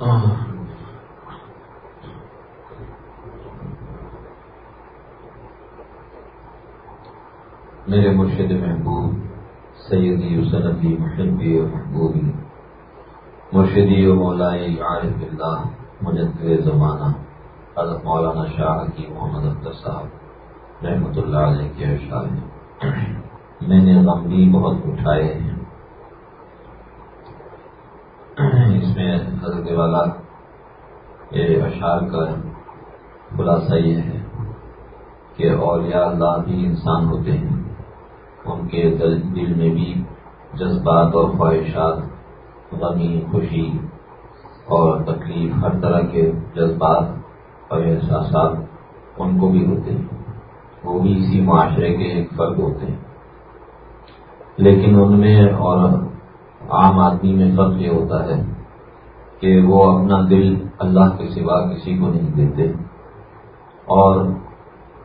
میرے مرشد محبوب، سیدی وسنبی محبی و محبوبی، مرشدی و مولائی عارف اللہ مجد زمانہ، حضرت مولانا شاہ کی محمد اختر صاحب رحمۃ اللہ علیہ کے اشعار میں نے غم بھی بہت اٹھائے ہیں اس میں حضرت والا یہ اشعار کا خلاصہ یہ ہے کہ اولیاء اللہ بھی انسان ہوتے ہیں۔ ان کے دل دل میں بھی جذبات اور خواہشات، غمی، خوشی اور تکلیف ہر طرح کے جذبات اور احساسات ان کو بھی ہوتے ہیں۔ وہ بھی اسی معاشرے کے ایک فرد ہوتے ہیں۔ لیکن ان میں اور عام آدمی میں فرق یہ ہوتا ہے کہ وہ اپنا دل اللہ کے سوا کسی کو نہیں دیتے اور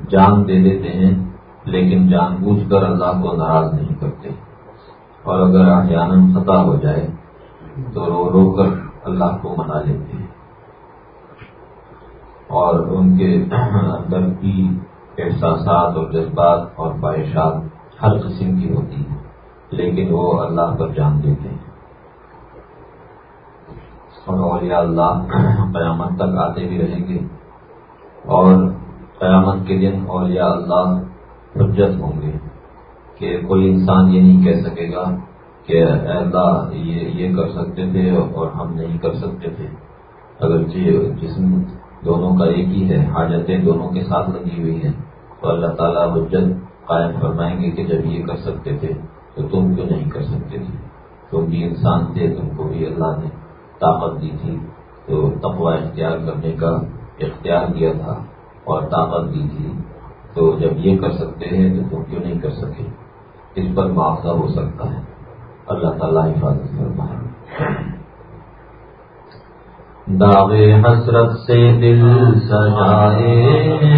جان دے دیتے ہیں، لیکن جان بوجھ کر اللہ کو ناراض نہیں کرتے۔ اور اگر احیان خطا ہو جائے تو رو رو کر اللہ کو منا لیتے ہیں۔ اور ان کے اندر کی احساسات اور جذبات اور خواہشات ہر قسم کی ہوتی ہیں، لیکن وہ اللہ پر جان دیتے ہیں۔ اور اولیاء اللہ قیامت تک آتے بھی رہیں گے۔ اور قیامت کے دن اولیاء اللہ، حجت ہوں گے کہ کوئی انسان یہ نہیں کہہ سکے گا کہ اللہ، یہ یہ کر سکتے تھے اور ہم نہیں کر سکتے تھے۔ اگر جی، جسم دونوں کا ایک ہی ہے، حاجتیں دونوں کے ساتھ لگی ہوئی ہیں، تو اللہ تعالیٰ حجت قائم فرمائیں گے کہ جب یہ کر سکتے تھے، تو تم کیوں نہیں کر سکتے تھے؟ تم بھی انسان تھے، تم کو بھی اللہ نے طاقت دی تھی، تو تقوا اختیار کرنے کا اختیار دیا تھا اور طاقت دی تھی۔ تو جب یہ کر سکتے ہیں تو تم کیوں نہیں کر سکے؟ اس پر معاوضہ ہو سکتا ہے۔ اللہ تعالیٰ حفاظت کرتا ہے داغ حسرت سے دل سجائے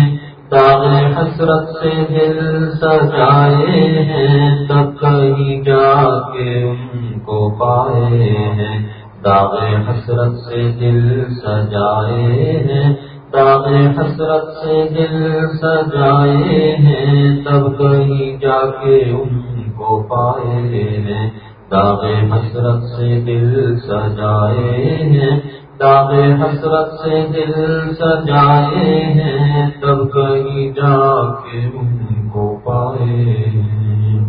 داغ حسرت سے دل سجائے ہیں۔ تب کہیں جا کے ان کو پائے ہیں۔ داغ حسرت سے دل سجائے ہیں داغ حسرت سے دل سجائے ہیں، تب کہیں جا کے ان کو پائے ہیں۔ داغ حسرت سے دل سجائے ہیں داغ حسرت سے دل سجائے ہیں، تب کہیں جا کے ان کو پائے ہیں۔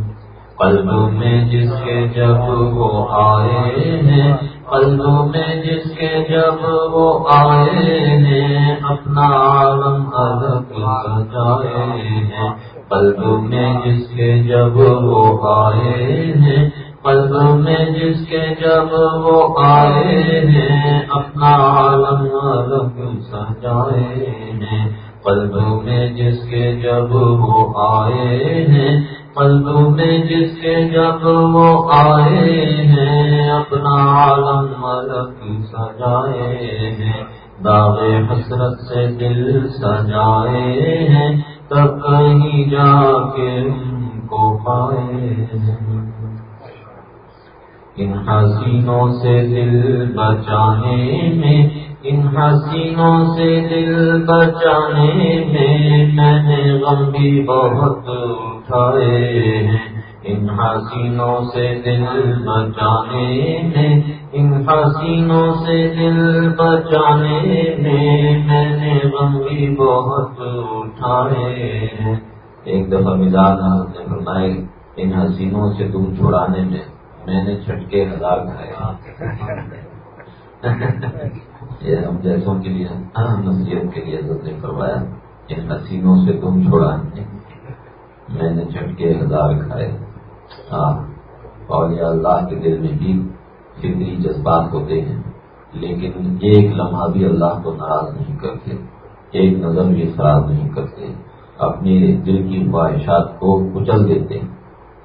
قلب میں جس کے جب وہ آئے ہیں قلبوں میں جس کے جب وہ آئے ہیں، اپنا عالم الگ سجائے ہیں۔ قلبوں میں جس کے جب وہ آئے ہیں، قلبوں میں جس کے جب وہ آئے ہیں، اپنا عالم الگ سجائے ہیں۔ قلبوں میں جس کے جب وہ آئے ہیں قلبوں میں جس کے جب وہ آئے ہیں، اپنا عالم ملک سجائے ہیں؟ داغ حسرت سے دل سجائے ہیں، تب کہیں جا کے ان کو پائے ہیں۔ ان حسینوں سے دل بچانے میں، ان حسینوں سے دل بچانے میں میں نے غم بھی بہت ہیں ان حسینوں سے دل بچانے میں ان حسینوں سے دل بچانے میں میں نے غم بھی بہت اٹھائے ہیں۔ ایک دفعہ مزاج نے فرمائے ان حسینوں سے دودھ چھڑانے میں میں نے چھٹکے ہزار کھائے۔ یہ ہم جیسوں کے لیے نصیحت کے لیے نے کروایا ان حسینوں سے تم چھوڑانے میں نے جھٹکے ہزار کھائے۔ ہاں اور یہ اللہ کے دل میں بھی فکری جذبات ہوتے ہیں، لیکن ایک لمحہ بھی اللہ کو ناراض نہیں کرتے، ایک نظر بھی خراب نہیں کرتے۔ اپنے دل کی خواہشات کو کچل دیتے ہیں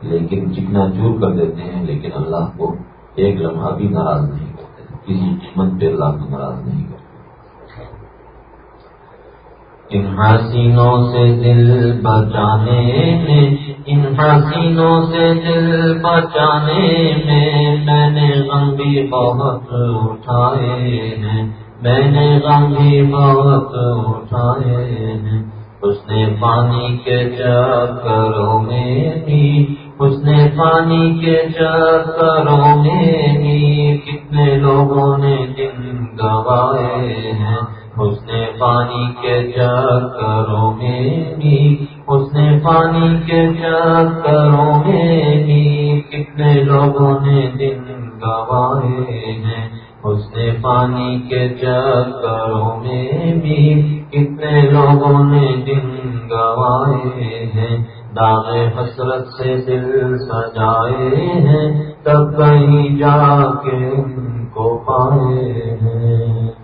لیکن چکنا چور کر دیتے ہیں، لیکن اللہ کو ایک لمحہ بھی ناراض نہیں کرتے۔ کسی قیمت پہ اللہ کو ناراض نہیں کرتے۔ ان حسینوں سے دل بچانے میں، ان حسینوں سے دل بچانے میں میں نے غم بھی بہت اٹھائے ہیں، میں نے غم بھی بہت اٹھائے ہیں۔ اس نے پانی کے چکروں میں بھی، اس نے پانی کے چکروں میں بھی کتنے لوگوں نے دن گوائے ہیں۔ اس نے پانی کے چکروں میں بھی اس نے پانی کے چکروں میں بھی۔ کتنے لوگوں نے دن گوائے ہیں اس نے پانی کے چکروں میں بھی۔ کتنے لوگوں نے دن گوائے ہیں، داغ حسرت سے دل سجائے ہیں۔ تب کہیں جا کے ان کو پائے ہیں۔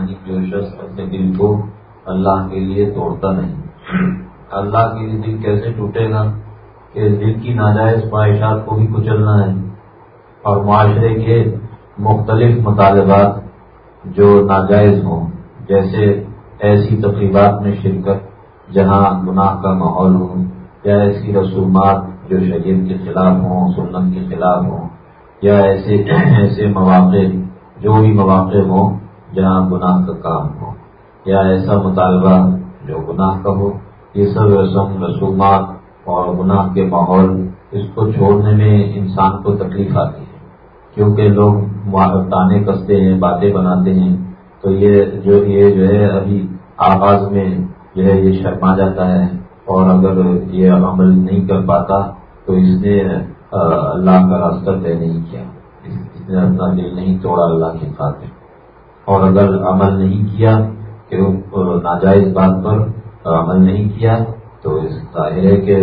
یعنی جو شخص اپنے دل کو اللہ کے لیے توڑتا نہیں۔ اللہ کے لیے دل کیسے ٹوٹے گا کہ دل کی ناجائز خواہشات کو بھی کچلنا ہے؟ اور معاشرے کے مختلف مطالبات جو ناجائز ہوں، جیسے ایسی تقریبات میں شرکت، جہاں گناہ کا ماحول ہو، یا ایسی رسومات جو شریعت کے خلاف ہوں، سنت کے خلاف ہوں، یا ایسے ایسے مواقع، جو بھی مواقع ہوں جہاں گناہ کا کام ہو یا ایسا مطالبہ جو گناہ کا ہو، یہ سب رسم رسومات اور گناہ کے ماحول اس کو چھوڑنے میں انسان کو تکلیف آتی ہے۔ کیونکہ لوگ تانے کستے ہیں، باتیں بناتے ہیں، تو یہ جو یہ جو ہے ابھی آغاز میں جو ہے یہ شرما جاتا ہے اور اگر یہ عمل نہیں کر پاتا تو اس نے اللہ کا راستہ طے نہیں کیا۔ اس نے اپنا دل نہیں توڑا، اللہ کے خاطر۔ اور اگر عمل نہیں کیا کہ ناجائز بات پر عمل نہیں کیا، تو اس ظاہر ہے کہ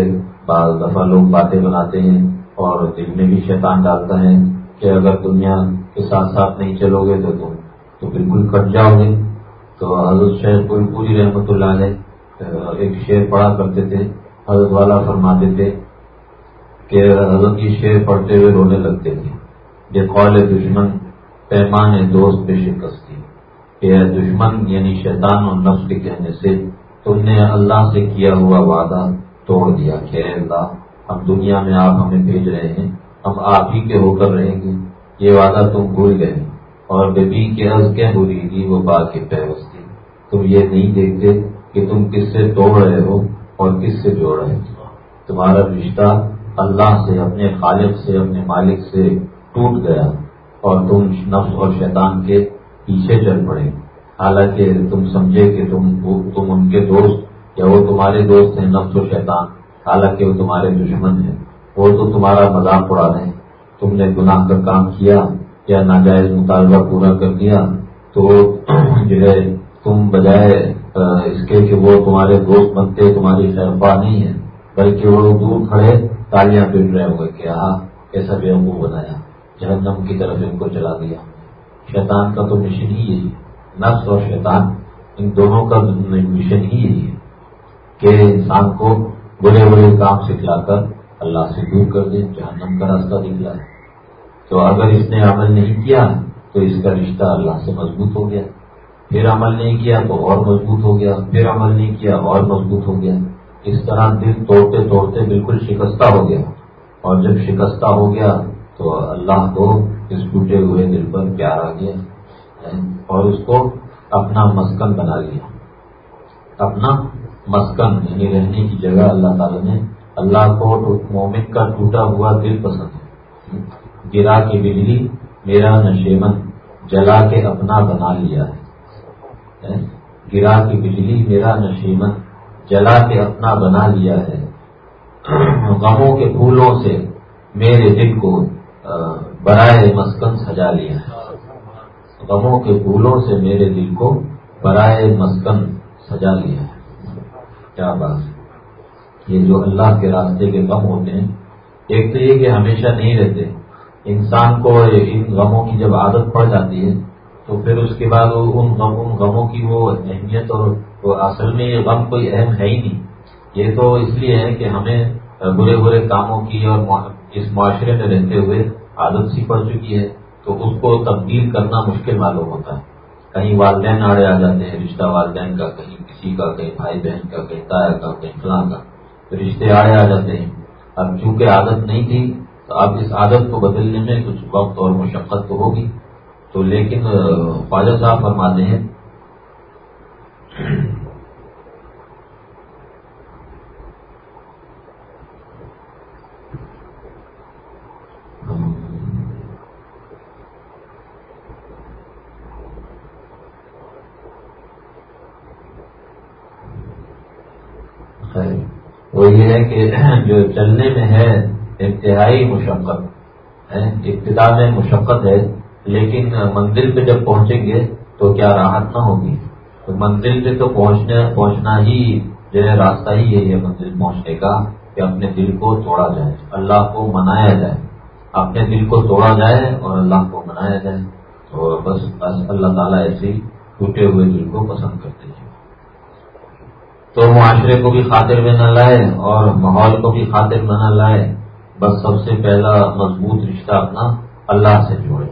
بعض دفعہ لوگ باتیں بناتے ہیں اور دل میں بھی شیطان ڈالتا ہے کہ اگر دنیا کے ساتھ ساتھ نہیں چلو گے تو تم تو بالکل کٹ جاؤ گے۔ تو حضرت شیخ کوئی پوری رحمت اللہ علیہ ایک شعر پڑھا کرتے تھے، حضرت والا فرماتے تھے کہ حضرت کی شعر پڑھتے ہوئے رونے لگتے تھے۔ یہ قول دشمن پیمان دوست پہ شکست۔ کہ دشمن یعنی شیطان اور نفس کے کہنے سے تم نے اللہ سے کیا ہوا وعدہ توڑ دیا کہ اللہ، ہم دنیا میں آپ ہمیں بھیج رہے ہیں، ہم آپ ہی کے ہو کر رہیں گے، یہ وعدہ تم بھول گئے اور بی کے عز کیا ہو رہی تھی، وہ بات کی پیوستی۔ تم یہ نہیں دیکھتے کہ تم کس سے توڑ رہے ہو اور کس سے جوڑ رہے ہو۔ تمہارا رشتہ اللہ سے، اپنے خالق سے، اپنے مالک سے ٹوٹ گیا اور تم نفس اور شیطان کے پیچھے چل پڑے۔ حالانکہ تم سمجھے کہ تم تم ان کے دوست یا وہ تمہارے دوست ہیں، نفس و شیطان۔ حالانکہ وہ تمہارے دشمن ہیں۔ وہ تو تمہارا مذاق اڑا رہے ہیں تم نے گناہ کا کام کیا یا ناجائز مطالبہ پورا کر دیا، تو جو ہے، تم بجائے اس کے کہ وہ تمہارے دوست بنتے، تمہاری خیرفا نہیں ہے، بلکہ وہ دور کھڑے، تالیاں پٹ رہے ہوں گے کہ ہاں کیسا بے بنایا، جہنم کی طرف ان کو چلا دیا شیطان کا تو مشن ہی یہی نفس اور شیطان، ان دونوں کا مشن ہی یہی ہے کہ انسان کو برے برے کام سکھلا کر اللہ سے دور کر دے، جہنم کا راستہ دکھلا ہے تو اگر اس نے عمل نہیں کیا، تو اس کا رشتہ اللہ سے مضبوط ہو گیا۔ پھر عمل نہیں کیا تو اور مضبوط ہو گیا۔ پھر عمل نہیں کیا اور مضبوط ہو گیا۔ اس طرح دل توڑتے توڑتے بالکل شکستہ ہو گیا۔ اور جب شکستہ ہو گیا تو اللہ کو اس ٹوٹے ہوئے دل پر پیار آ گیا اور اس کو اپنا مسکن بنا لیا۔ اپنا مسکن یعنی رہنے کی جگہ اللہ تعالی نے، اللہ کو مومن کا ٹوٹا ہوا دل پسند ہے۔ گرا کی بجلی میرا نشیمن، جلا کے اپنا بنا لیا ہے۔ گرا کی بجلی میرا نشیمن، جلا کے اپنا بنا لیا ہے۔ غموں کے پھولوں سے میرے دل کو برائے مسکن سجا لیا ہے غموں کے پھولوں سے میرے دل کو برائے مسکن سجا لیا ہے کیا بات یہ جو اللہ کے راستے کے غم ہوتے ہیں، ایک تو یہ کہ ہمیشہ نہیں رہتے۔ انسان کو ان غموں کی جب عادت پڑ جاتی ہے، تو پھر اس کے بعد ان غموں کی وہ اہمیت اور اصل میں یہ غم کوئی اہم ہے ہی نہیں۔ یہ تو اس لیے ہے کہ ہمیں برے برے کاموں کی اور اس معاشرے میں رہتے ہوئے عادت سی پڑ چکی ہے تو اس کو تبدیل کرنا مشکل معلوم ہوتا ہے۔ کہیں والدین آڑے آ جاتے ہیں، رشتہ والدین کا کہیں کسی کا، کہیں بھائی بہن کا، کہیں تایا کا، کہیں فلاں کا۔ تو رشتے آڑے آ جاتے ہیں۔ اب چونکہ عادت نہیں تھی، تو اب اس عادت کو بدلنے میں کچھ وقت اور مشقت تو ہوگی۔ تو لیکن خواجہ صاحب فرماتے ہیں وہ یہ ہے کہ جو چلنے میں ہے، انتہائی مشقت ابتدا میں مشقت ہے، لیکن منزل پہ جب پہنچیں گے تو کیا راحت نہ ہوگی؟ تو منزل پہ تو پہنچنے پہنچنا ہی جو ہے راستہ ہی یہی ہے منزل پہنچنے کا، کہ اپنے دل کو توڑا جائے، اللہ کو منایا جائے۔ اپنے دل کو توڑا جائے اور اللہ کو منایا جائے۔ اور بس اللہ تعالیٰ ایسے ہی ٹوٹے ہوئے دل کو پسند کرتے ہیں۔ تو معاشرے کو بھی خاطر میں نہ لائے اور ماحول کو بھی خاطر میں نہ لائے۔ بس سب سے پہلا مضبوط رشتہ اپنا اللہ سے جوڑے۔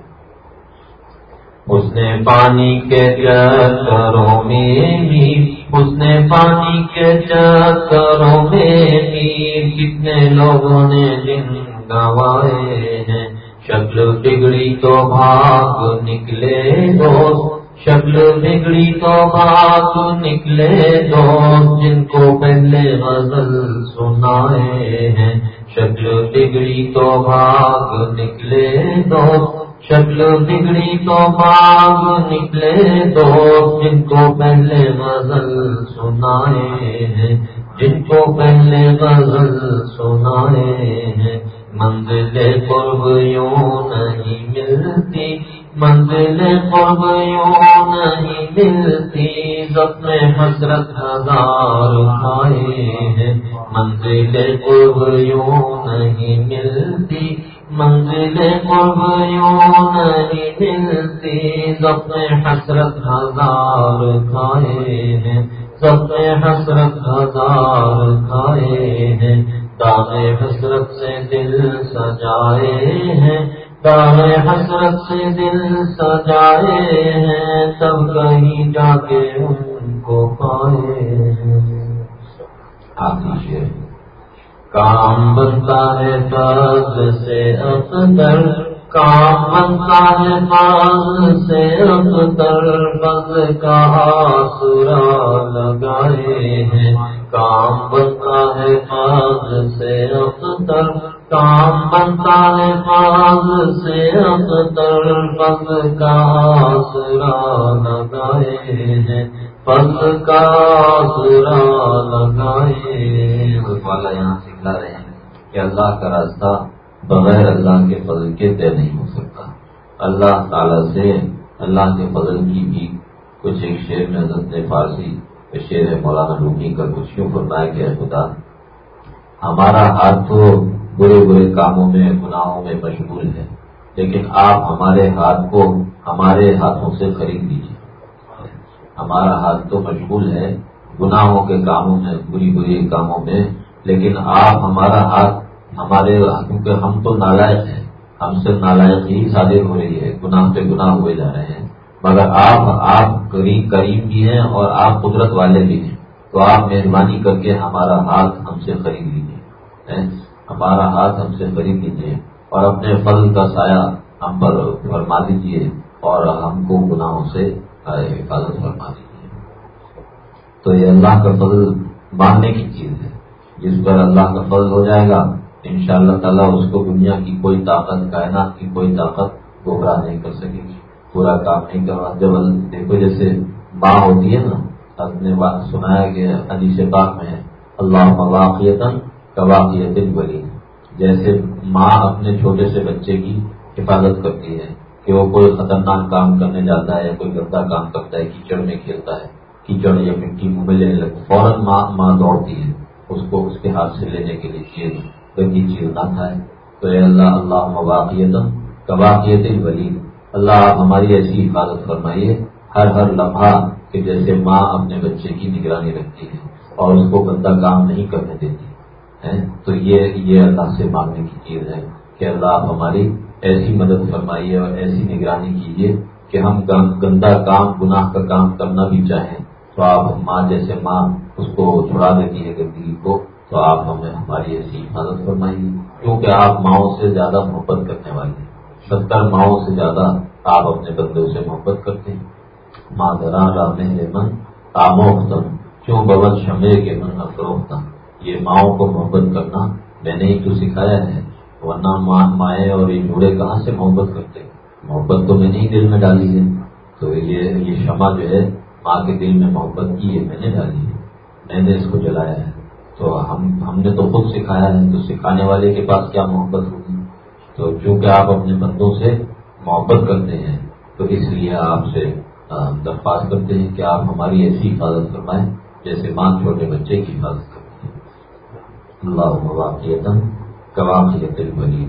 اس نے پانی کے چکروں میں بھی، اس نے پانی کے چکروں میں بھی۔ کتنے لوگوں نے دن گوائے ہیں۔ شکل بگڑی تو بھاگ نکلے دوست۔ شکل بگڑی تو بھاگ نکلے دوست جن کو پہلے غزل سنائے ہیں۔ شکل بگڑی تو بھاگ نکلے دوست شکل بگڑی تو باغ نکلے دو جن کو پہلے غزل سنائے ہیں۔ جن کو پہلے غزل سنائے ہیں۔ منزل قرب یوں نہیں ملتی۔ منزل قرب یوں نہیں ملتی زخم حسرت ہزار کھائے ہیں۔ منزل قرب یوں نہیں ملتی، منزل قرب یوں نہیں ملتی سب حسرت ہزار کھائے ہیں۔ سب حسرت ہزار کھائے ہیں۔ دانے حسرت سے دل سجائے ہیں۔ دانے حسرت سے دل سجائے ہیں سب کہیں جا کے ان کو پائے ہیں۔ شیر کام بنتا ہے باغ سے اختر، کام بنتا ہے باغ سے اختر، بز کا آسرا لگائے ہیں۔ کام بنتا ہے باغ سے اختر کام بنتا ہے باغ سے اختر بز کا آسرا لگائے ہیں پس کا سرا لگائے والا یہاں سکھلا رہے ہیں کہ اللہ کا راستہ بغیر اللہ کے فضل کے طے نہیں ہو سکتا اللہ تعالی سے اللہ کے فضل کی بھی کچھ ایک شعر میں حضرت فارسی شعر مولانا رومی کا کچھ یوں فرمایا کہ خدا ہمارا ہاتھ تو برے برے کاموں میں، گناہوں میں مشغول ہے لیکن آپ ہمارے ہاتھ کو ہمارے ہاتھوں سے خرید لیجیے ہمارا ہاتھ تو مشغول ہے گناہوں کے کاموں میں، بری بری کاموں میں۔ لیکن آپ ہمارا ہاتھ، ہمارے کیونکہ ہم تو نالائق ہیں۔ ہم سے نالائق ہی صادر ہو رہی ہے، گناہ پہ گناہ ہوئے جا رہے ہیں۔ مگر آپ آپ کریم کریم بھی ہیں اور آپ قدرت والے بھی ہیں۔ تو آپ مہربانی کر کے ہمارا ہاتھ ہم سے خرید لیجیے ہمارا ہاتھ ہم سے خرید لیجیے اور اپنے فضل کا سایہ ہم پر فرما دیجیے اور ہم کو گناہوں سے حفاظت فرما دیجیے۔ تو یہ اللہ کا فضل ماننے کی چیز ہے۔ جس پر اللہ کا فضل ہو جائے گا ان شاء اللہ تعالیٰ اس کو دنیا کی کوئی طاقت، کائنات کی کوئی طاقت گمراہ نہیں کر سکے گی۔ پورا کام نہیں کروا جب دیکھو جیسے ماں ہوتی ہے نا اپنے بات سنایا گیا حدیث پاک میں اللہ مواقعتاً کواقیت بری جیسے ماں اپنے چھوٹے سے بچے کی حفاظت کرتی ہے کہ وہ کوئی خطرناک کام کرنے جاتا ہے کوئی گندا کام کرتا ہے، کیچڑ میں کھیلتا ہے، کیچڑ یا مٹی منہ میں لینے لگتا ہے۔ فوراً ماں ماں دوڑتی ہے، اس کو اس کے ہاتھ سے لینے کے لیے چیز گندی چیز نہ کھائے۔ تو اے اللہ اللہ مواقعیت کباقیت ولی اللہ، آپ ہماری ایسی حفاظت فرمائیے ہر ہر لمحہ کہ جیسے ماں اپنے بچے کی نگرانی رکھتی ہے اور اس کو گندا کام نہیں کرنے دیتی۔ تو یہ یہ اللہ سے مانگنے کی چیز ہے کہ اللہ آپ ہماری ایسی مدد فرمائیے اور ایسی نگرانی کیجیے کہ ہم گندا کام، گناہ کا کام کرنا بھی چاہیں۔ تو آپ ماں جیسے ماں اس کو چھڑا دیتی ہے گندگی کو، تو آپ ہمیں ہماری ایسی حفاظت فرمائیے۔ کیونکہ آپ ماؤں سے زیادہ محبت کرنے والے ہیں۔ ستر ماؤں سے زیادہ آپ اپنے بندوں سے محبت کرتے ہیں۔ ماں درا رام من، آموختم کیوں ببن شمے کے من افروختم یہ ماؤں کو محبت کرنا میں نے ہی تو سکھایا ہے، ورنہ ماں مائیں اور یہ جوڑے کہاں سے محبت کرتے؟ محبت تو میں نے ہی دل میں ڈالی ہے۔ تو یہ یہ شمع جو ہے، ماں کے دل میں محبت کی ہے میں نے ڈالی ہے۔ میں نے اس کو جلایا ہے۔ تو ہم ہم نے تو خود سکھایا ہے۔ تو سکھانے والے کے پاس کیا محبت ہوگی؟ تو چونکہ آپ اپنے بندوں سے محبت کرتے ہیں، تو اس لیے آپ سے درخواست کرتے ہیں کہ آپ ہماری ایسی حفاظت کروائیں جیسے ماں چھوٹے بچے کی حفاظت کرتے ہیں اللہ واقعیت کواقیت البلی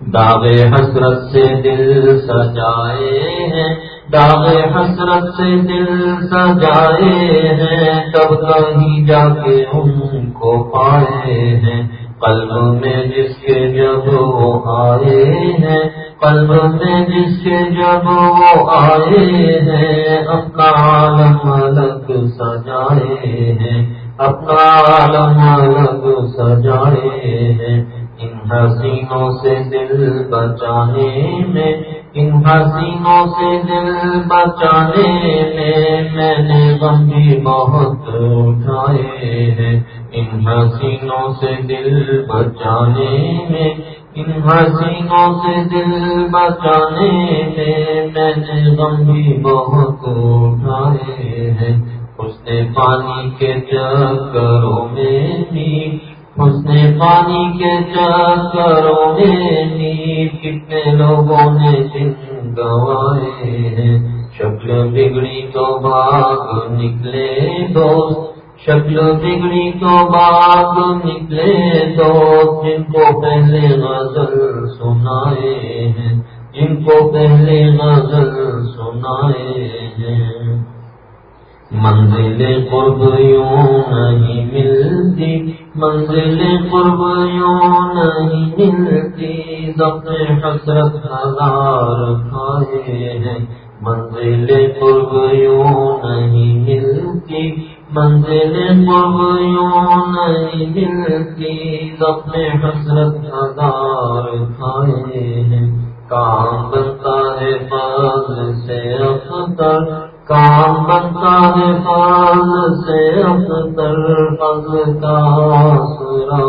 داغ حسرت سے دل سجائے ہیں، داغ حسرت سے دل سجائے ہیں، تب کہیں جا کے ان کو پائے ہیں۔ قلب میں جس کے جب وہ آئے ہیں، قلب میں جس کے جب وہ آئے ہیں اپنا عالم الگ سجائے ہیں۔ اپنا عالم الگ سجائے ہیں ان حسینوں سے دل بچانے میں ان حسینوں سے دل بچانے میں میں نے غم بھی بہت اٹھائے ہیں ان حسینوں سے دل بچانے میں ان حسینوں سے دل بچانے میں میں نے غم بھی بہت اٹھائے ہیں اس نے پانی کے چکروں میں بھی اس نے پانی کے چکروں میں نیب کتنے لوگوں نے دن گوائے ہیں۔ شکل بگڑی تو باغ نکلے دوست۔ شکل بگڑی تو باغ نکلے دوست۔ جن کو پہلے غزل سنائے ہیں، جن کو پہلے غزل سنائے ہیں۔ منزل قرب یوں نہیں ملتی، منزل قرب یوں نہیں ملتی۔ ضبط حسرت ہزار کھائے ہیں، منزل قرب یوں نہیں ملتی۔ منزل قرب یوں نہیں ملتی، ضبط حسرت ہزار کھائے ہیں۔ کام بنتا ہے فضل سے اختر کام بنتا ہے فضل سے اختر فضل کا سرا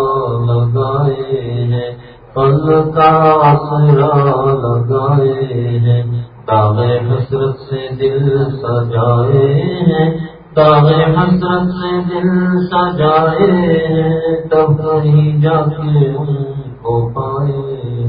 لگائے ہیں۔ فضل کا سرا لگائے ہیں۔ داغ حسرت سے دل سجائے ہیں داغ حسرت سے دل سجائے ہیں تب کہیں جا کے ان کو پائے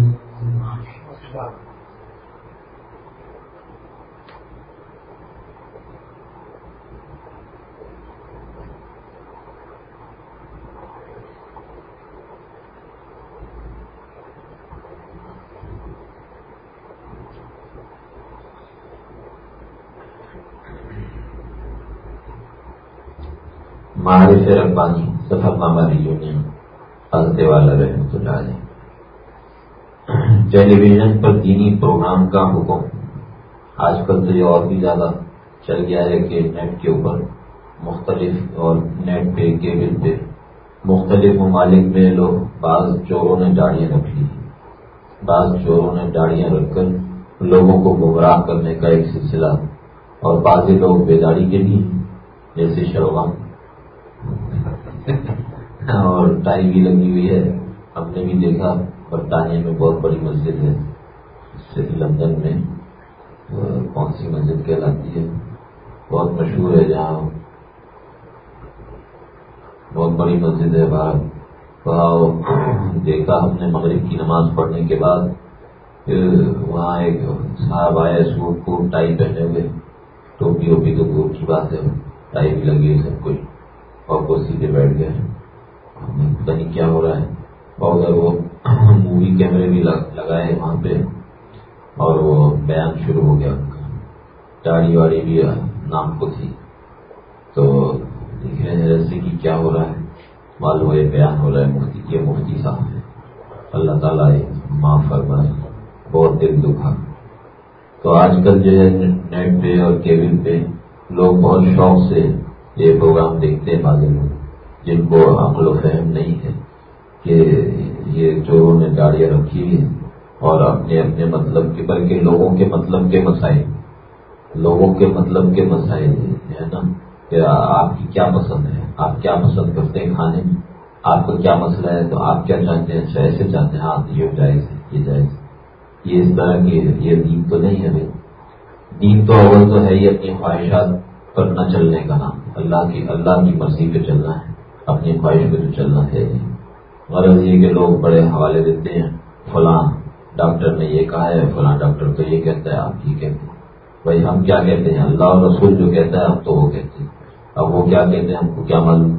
معرف ربانی سفر نامہ یونین حضرت والا رحمت اللہ علیہ۔ ٹیلی ویژن پر دینی پروگرام کا حکم۔ آج کل تو یہ اور بھی زیادہ چل گیا ہے کہ نیٹ کے اوپر مختلف اور نیٹ پہ کیبل پہ مختلف ممالک میں لوگ بعض چوروں نے داڑیاں رکھ لی۔ بعض چوروں نے داڑیاں رکھ کر لوگوں کو گمراہ کرنے کا ایک سلسلہ اور بعض لوگ بیداری کے لیے، جیسے شروعات اور ٹائی بھی لگی ہوئی ہے۔ ہم نے بھی دیکھا برطانیہ میں بہت بڑی مسجد ہے۔ لندن میں کون سی مسجد کہلاتی ہے؟ بہت مشہور ہے جہاں بہت بڑی مسجد ہے۔ باہر وہاں دیکھا ہم نے مغرب کی نماز پڑھنے کے بعد۔ وہاں ایک صاحب آئے سوٹ کو ٹائی پہنے ہوئے۔ ٹوپی ووپی تو دور کی بات ہے، ٹائی بھی لگی ہے سب کچھ۔ اور وہ سیدھے بیٹھ گئے۔ پتہ نہیں کیا ہو رہا ہے۔ اور ادھر وہ مووی کیمرے بھی لگائے وہاں پہ، اور وہ بیان شروع ہو گیا۔ ان کا داڑھی واڑی بھی نام کو تھی۔ تو دیکھ رہے ہیں جیسے کہ کیا ہو رہا ہے۔ معلوم یہ بیان ہو رہا ہے۔ مفتی کے مفتی صاحب ہے اللہ تعالیٰ معاف فرمائے بہت دل دکھا۔ تو آج کل جو ہے، نیٹ پہ اور کیبل پہ لوگ بہت شوق سے یہ پروگرام دیکھتے ہیں۔ بازی لوگ جن کو عقل و فہم نہیں ہے کہ یہ چوروں نے گاڑیاں رکھی ہوئی اور اپنے اپنے مطلب کے بلکہ لوگوں کے مطلب کے مسائل، لوگوں کے مطلب کے مسائل، ہے نا؟ کہ آپ کی کیا پسند ہے؟ آپ کیا پسند کرتے ہیں کھانے میں؟ آپ کو کیا مسئلہ ہے؟ تو آپ کیا چاہتے ہیں؟ اچھا ایسے چاہتے ہیں ہاں یہ جائز یہ جائز یہ اس طرح کی یہ دین تو نہیں ہے بھائی۔ دین تو اول تو ہے ہی اپنی خواہشات پر نہ چلنے کا نام۔ اللہ کی اللہ کی مرضی پہ چلنا ہے۔ اپنی خواہش پہ تو چلنا ہے۔ غرض یہ کہ لوگ بڑے حوالے دیتے ہیں، فلاں ڈاکٹر نے یہ کہا ہے، فلاں ڈاکٹر تو یہ کہتا ہے، آپ یہ کہتے ہیں۔ بھائی، ہم کیا کہتے ہیں؟ اللہ اور رسول جو کہتا ہے، ہم تو وہ کہتے ہیں۔ اب وہ کیا کہتے ہیں؟ ہم کو کیا معلوم؟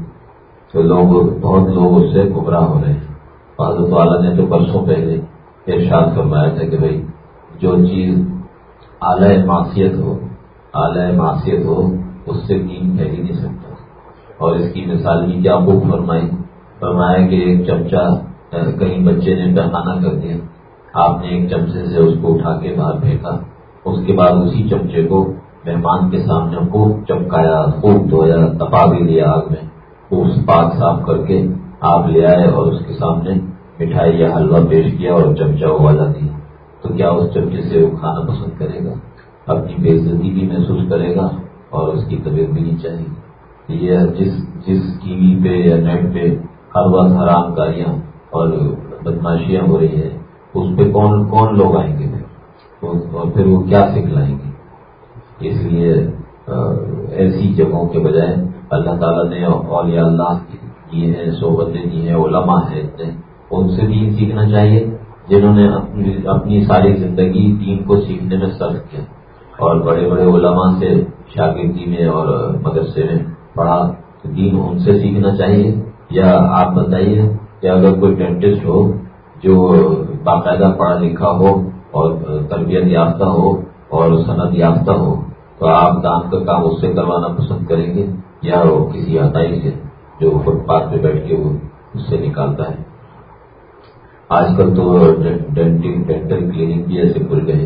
تو لوگ، بہت لوگ اس سے گمراہ ہو رہے ہیں۔ حضرت والا نے تو برسوں پہلے ارشاد فرمایا تھا کہ بھائی، جو چیز اعلی معاشیت ہو، اعلی معاشیت ہو، اس سے دین پھیل ہی نہیں سکتا۔ اور اس کی مثال بھی کیا خوب فرمائی؟ فرمایا کہ ایک چمچہ کہیں بچے نے پیمانہ کر دیا۔ آپ نے ایک چمچے سے اس کو اٹھا کے باہر پھینکا۔ اس کے بعد اسی چمچے کو مہمان کے سامنے خوب چمکایا، خوب دھویا، تپا بھی لیا آگ میں۔ خوب پاک صاف کر کے آپ لے آئے اور اس کے سامنے مٹھائی یا حلوہ پیش کیا اور چمچہ اوالا دیا۔ تو کیا اس چمچے سے وہ کھانا پسند کرے گا؟ اپنی بےزتی بھی محسوس کرے گا اور اس کی طبیعت بھی نہیں چاہیے۔ یہ جس جس ٹی وی پہ یا نیٹ پہ ہر وقت حرام کاریاں اور بدماشیاں ہو رہی ہیں، اس پہ کون کون لوگ آئیں گے اور پھر وہ کیا سکھ لائیں گے؟ اس لیے ایسی جگہوں کے بجائے اللہ تعالیٰ نے اولیاء اللہ کی ہیں، صحبتیں دی ہیں، علماء ہیں اتنے ان سے دین سیکھنا چاہیے، جنہوں نے اپنی ساری زندگی دین کو سیکھنے میں صرف کیا اور بڑے بڑے علماء سے، شاگردی میں اور مدرسے میں پڑھا دین ان سے سیکھنا چاہیے، یا آپ بتائیے کہ اگر کوئی ڈینٹسٹ ہو جو باقاعدہ پڑھا لکھا ہو اور تربیت یافتہ ہو اور صنعت یافتہ ہو، تو آپ دان کا کام اس سے کروانا پسند کریں گے یا وہ کسی عطائی سے جو فٹ پاتھ پہ بیٹھ کے وہ اس سے نکالتا ہے؟ آج کل تو ڈینٹل کلینک بھی ایسے کھل گئے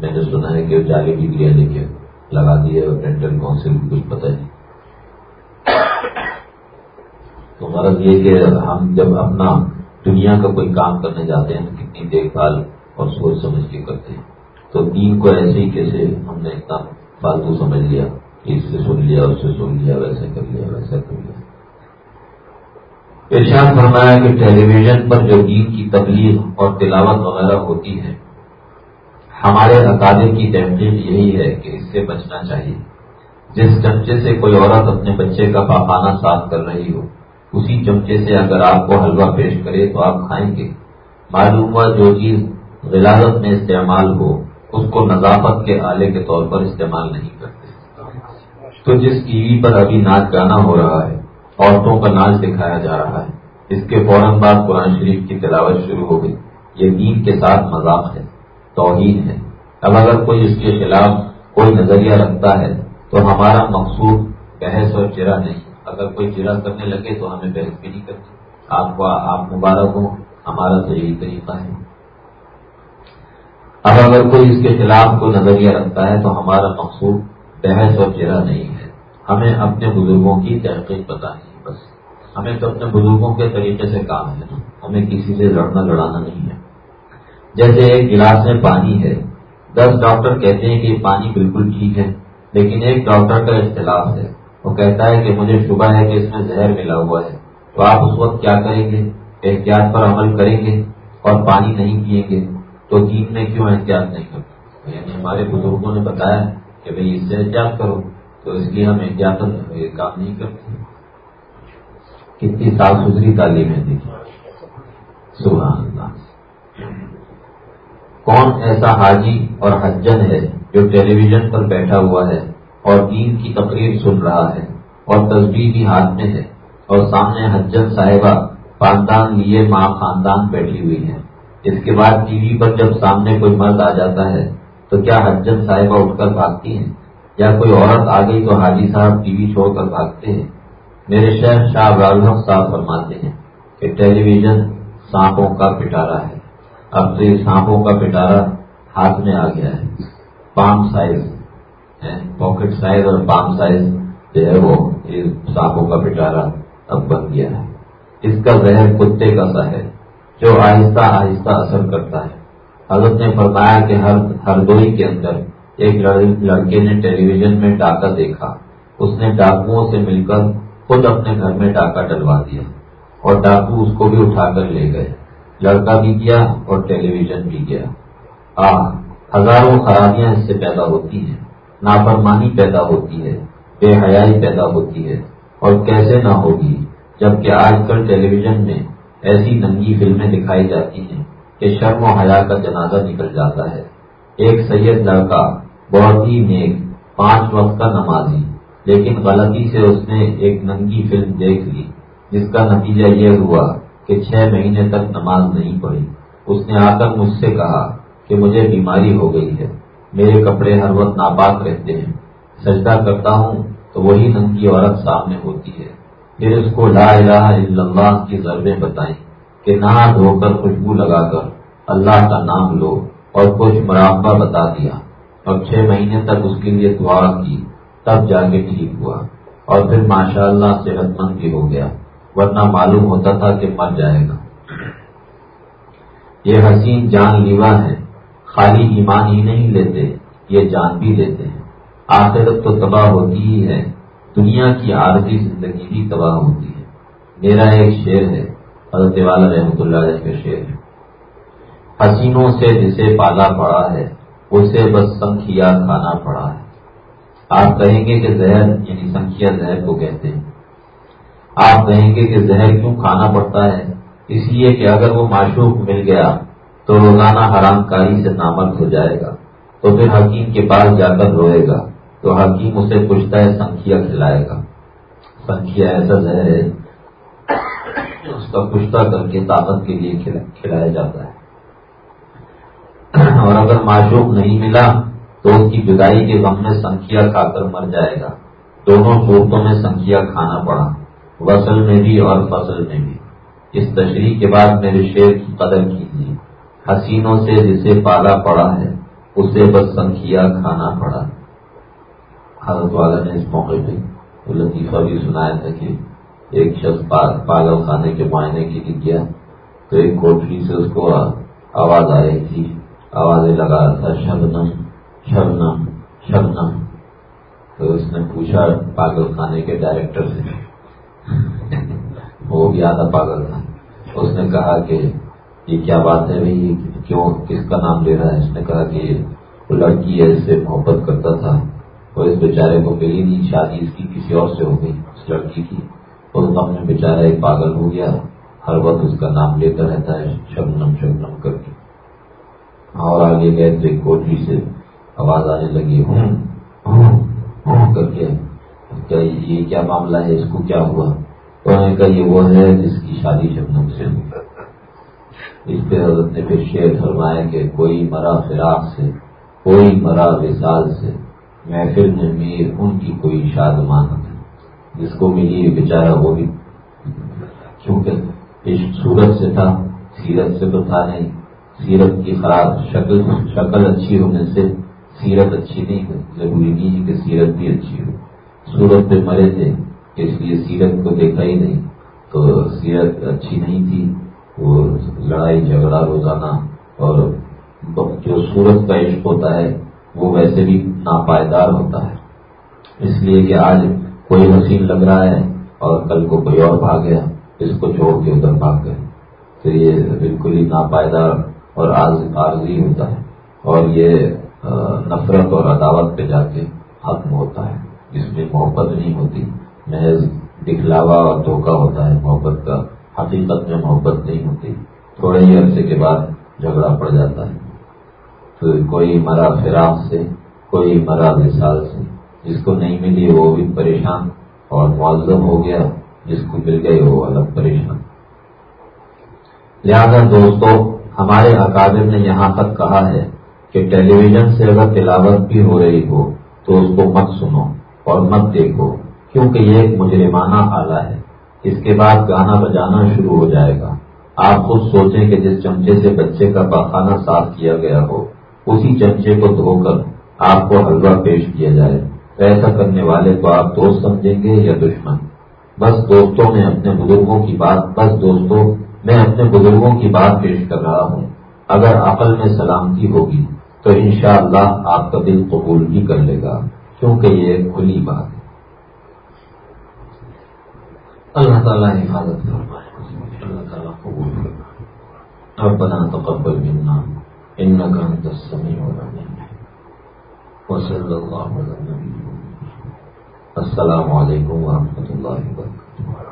میں نے سنا ہے کہ جالی ڈگریاں لے کے لگا دی ہے اور ڈینٹل کاؤنسل کچھ پتہ نہیں تو مرض یہ کہ ہم جب اپنا دنیا کا کوئی کام کرنے جاتے ہیں تو کتنی دیکھ بھال اور سوچ سمجھ کے کرتے ہیں۔ تو دین کو ایسے ہی کیسے ہم نے اتنا فالتو سمجھ لیا اس سے سن لیا، اس سے سن لیا، ویسے کر لیا ویسا کر لیا۔ ارشاد فرمایا کہ ٹیلی ویژن پر جو دین کی تبلیغ اور تلاوت وغیرہ ہوتی ہے، ہمارے اکادر کی تحقیق یہی ہے کہ اس سے بچنا چاہیے۔ جس چمچے سے کوئی عورت اپنے بچے کا پاپانا صاف کر رہی ہو اسی چمچے سے اگر آپ کو حلوہ پیش کرے تو آپ کھائیں گے۔ معلوم ہوا جو چیز غلازت میں استعمال ہو، اس کو نظافت کے آلے کے طور پر استعمال نہیں کرتے۔ تو جس ٹی وی پر ابھی ناچ گانا ہو رہا ہے، عورتوں کا ناچ دکھایا جا رہا ہے، اس کے فوراً بعد قرآن شریف کی تلاوت شروع ہو گئی۔ یہ دین کے ساتھ مذاق ہے توہین ہے۔ اب اگر کوئی اس کے خلاف کوئی نظریہ رکھتا ہے، تو ہمارا مقصود بحث اور چرا نہیں۔ اگر کوئی چرا کرنے لگے تو ہمیں بحث بھی نہیں کرتی آپ کو آپ مبارک ہوں، ہمارا تو یہی طریقہ ہے۔ اب اگر کوئی اس کے خلاف کوئی نظریہ رکھتا ہے تو ہمارا مقصود بحث اور چہرہ نہیں ہے۔ ہمیں اپنے بزرگوں کی تحقیق بتانی ہے، بس۔ ہمیں تو اپنے بزرگوں کے طریقے سے کام ہے۔ ہمیں کسی سے لڑنا لڑانا نہیں ہے۔ جیسے ایک گلاس میں پانی ہے۔ دس ڈاکٹر کہتے ہیں کہ پانی بالکل ٹھیک ہے، لیکن ایک ڈاکٹر کا اختلاف ہے۔ وہ کہتا ہے کہ مجھے شبہ ہے کہ اس میں زہر ملا ہوا ہے۔ تو آپ اس وقت کیا کریں گے؟ احتیاط پر عمل کریں گے اور پانی نہیں پیئیں گے۔ تو دین میں کیوں احتیاط نہیں کرتے؟ یعنی ہمارے بزرگوں نے بتایا کہ بھائی اس سے احتیاط کرو، تو اس لیے ہم احتیاط کام نہیں کرتے۔ کتنی صاف ستھری تعلیم ہے دیکھیے۔ سبحان اللہ۔ کون ایسا حاجی اور حجن ہے جو ٹیلی ویژن پر بیٹھا ہوا ہے؟ اور دین کی تقریر سن رہا ہے اور تصویر بھی ہاتھ میں ہے اور سامنے حجن صاحبہ خاندان لیے ماں خاندان بیٹھی ہوئی ہے اس کے بعد ٹی وی پر جب سامنے کوئی مرد آ جاتا ہے تو کیا حجت صاحبہ اٹھ کر بھاگتی ہیں؟ یا کوئی عورت آ گئی تو حاجی صاحب ٹی وی چھوڑ کر بھاگتے ہیں؟ میرے شہر شاہ ابراہم صاحب فرماتے ہیں کہ ٹیلی ویژن سانپوں کا پٹارا ہے۔ اب تو یہ سانپوں کا پٹارا ہاتھ میں آ گیا ہے۔ پام سائز پاکٹ سائز اور پام سائز جو ہے وہ سانپوں کا پٹارا اب بن گیا ہے۔ اس کا زہر کتے کا سا ہے، جو آہستہ آہستہ اثر کرتا ہے۔ حضرت نے فرمایا کہ ہر ہر دوئی کے اندر ایک لڑکے نے ٹیلی ویژن میں ڈاکہ دیکھا۔ اس نے ڈاکوؤں سے مل کر خود اپنے گھر میں ڈاکہ ڈلوا دیا اور ڈاکو اس کو بھی اٹھا کر لے گئے۔ لڑکا بھی گیا اور ٹیلی ویژن بھی گیا۔ آ ہزاروں خرابیاں اس سے پیدا ہوتی ہیں۔ نافرمانی پیدا ہوتی ہے، بے حیائی پیدا ہوتی ہے اور کیسے نہ ہوگی، جبکہ آج کل ٹیلی ویژن میں ایسی ننگی فلمیں دکھائی جاتی ہیں کہ شرم و حیا کا جنازہ نکل جاتا ہے۔ ایک سید لڑکا بہت ہی نیک، پانچ وقت کا نمازی، لیکن غلطی سے اس نے ایک ننگی فلم دیکھ لی، جس کا نتیجہ یہ ہوا کہ چھ مہینے تک نماز نہیں پڑھی۔ اس نے آ کر مجھ سے کہا کہ مجھے بیماری ہو گئی ہے۔ میرے کپڑے ہر وقت ناپاک رہتے ہیں۔ سجدہ کرتا ہوں تو وہی ننگی عورت سامنے ہوتی ہے۔ پھر اس کو لا الہ الا اللہ کی ضربیں بتائیں کہ نہ دھو کر خوشبو لگا کر اللہ کا نام لو اور کچھ مراقبہ بتا دیا۔ اور چھ مہینے تک اس کے لیے دعا کی، تب جا کے ٹھیک ہوا۔ اور پھر ماشاء اللہ صحت مند بھی ہو گیا، ورنہ معلوم ہوتا تھا کہ مر جائے گا۔ یہ حسین جان لیوا ہے۔ خالی ایمان ہی نہیں لیتے، یہ جان بھی لیتے ہیں۔ آخرت تو تباہ ہوتی ہی ہے، دنیا کی عارضی زندگی بھی تباہ ہوتی ہے۔ میرا ایک شعر ہے، حضرت والا رحمۃ اللہ علیہ کا شعر ہے۔ حسینوں سے جسے پالا پڑا ہے، اسے بس سنکھیا کھانا پڑا ہے۔ آپ کہیں گے کہ زہر یعنی سنکھیا زہر کو کہتے ہیں۔ آپ کہیں گے کہ زہر کیوں کھانا پڑتا ہے؟ اس لیے کہ اگر وہ معشوق مل گیا تو روزانہ حرام کاری سے نامرد ہو جائے گا۔ تو پھر حکیم کے پاس جا کر روئے گا۔ تو حکیم اسے پوچھتا ہے سنکھیا کھلائے گا۔ سنکھیا ایسا زہر ہے اس کا پشتہ کر کے طاقت کے لیے کھلایا جاتا ہے۔ اور اگر معشوق نہیں ملا تو اس کی جدائی کے غم میں سنکھیا کھا کر مر جائے گا۔ دونوں صورتوں میں سنکھیا کھانا پڑا۔ وصل میں بھی اور فصل میں بھی۔ اس تشریح کے بعد میرے شیر کی قدر کیجیے۔ حسینوں سے جسے پالا پڑا ہے، اسے بس سنکھیا کھانا پڑا۔ حضرت والا نے اس موقع پہ لطیفہ بھی سنایا تھا کہ ایک شخص پاگل خانے کے معائنے کے لیے گیا تو ایک کوٹری سے اس کو آواز آ رہی تھی۔ آوازیں لگا رہا تھا، شبنم شبنم شبنم۔ تو اس نے پوچھا پاگل خانے کے ڈائریکٹر سے۔ وہ بھی آدھا پاگل تھا۔ اس نے کہا کہ یہ کیا بات ہے بھائی؟ کیوں؟ کس کا نام لے رہا ہے؟ اس نے کہا کہ وہ لڑکی ہے، اس سے محبت کرتا تھا۔ اور اس بیچارے کو ملی نہیں، شادی اس کی کسی اور سے ہو گئی، اس لڑکی کی۔ اس غم میں بیچارہ ایک پاگل ہو گیا۔ ہر وقت اس کا نام لیتا رہتا ہے، شبنم شبنم کر کے۔ اور آگے گئے تو ایک کوٹری سے آواز آنے لگی۔ ہوں کر کے۔ یہ کیا معاملہ ہے؟ اس کو کیا ہوا؟ تو نے کہا یہ وہ ہے جس کی شادی شبنم سے اس پہ حضرت نے پھر شیر فرمایا کہ کوئی مرا فراق سے، کوئی مرا وصال سے محفل میں میر ان کی کوئی شاد ہے جس کو ملی بیچارہ وہ بھی۔ کیونکہ سورت سے تھا، سیرت سے تو تھا نہیں، سیرت کی خراب شکل شکل اچھی ہونے سے سیرت اچھی نہیں ہو ضروری نہیں ہے کہ سیرت بھی اچھی ہو۔ سورت پہ مرے تھے، اس لیے سیرت کو دیکھا ہی نہیں، تو سیرت اچھی نہیں تھی۔ وہ لڑائی جھگڑا روزانہ اور جو سورت کا عشق ہوتا ہے، وہ ویسے بھی ناپائیدار ہوتا ہے۔ اس لیے کہ آج کوئی حسین لگ رہا ہے اور کل کو کوئی اور بھاگ گیا، اس کو چھوڑ کے ادھر بھاگ گئے۔ تو یہ بالکل ہی ناپائیدار اور عارضی ہوتا ہے۔ اور یہ نفرت اور عداوت پہ جا کے ختم ہوتا ہے۔ جس میں محبت نہیں ہوتی، محض دکھلاوا اور دھوکہ ہوتا ہے محبت کا۔ حقیقت میں محبت نہیں ہوتی، تھوڑے ہی عرصے کے بعد جھگڑا پڑ جاتا ہے۔ تو کوئی مرا فراق سے، کوئی مرا مثال سے، جس کو نہیں ملی وہ بھی پریشان اور معذم ہو گیا، جس کو مل گئے وہ الگ پریشان۔ لہذا دوستو، ہمارے اکادر نے یہاں تک کہا ہے کہ ٹیلی ویژن سے اگر تلاوت بھی ہو رہی ہو، تو اس کو مت سنو اور مت دیکھو، کیونکہ یہ ایک مجرمانہ آلہ ہے۔ اس کے بعد گانا بجانا شروع ہو جائے گا۔ آپ خود سوچیں کہ جس چمچے سے بچے کا پاخانہ صاف کیا گیا ہو، اسی چمچے کو دھو کر آپ کو حلوہ پیش کیا جائے۔ ایسا کرنے والے کو آپ دوست سمجھیں گے یا دشمن؟ بس دوستوں میں اپنے بزرگوں کی بات، بس دوستوں میں اپنے بزرگوں کی بات پیش کر رہا ہوں۔ اگر عقل میں سلامتی ہوگی تو انشاءاللہ اللہ آپ کا دل قبول بھی کر لے گا، کیونکہ یہ کھلی بات ہے۔ اللہ تعالیٰ حفاظت فرمائے۔ اللہ تعالیٰ قبول کرنا ربنا تقبل منا انك انت السميع العليم وصلى الله على النبي السلام علیکم ورحمۃ اللہ وبرکاتہ۔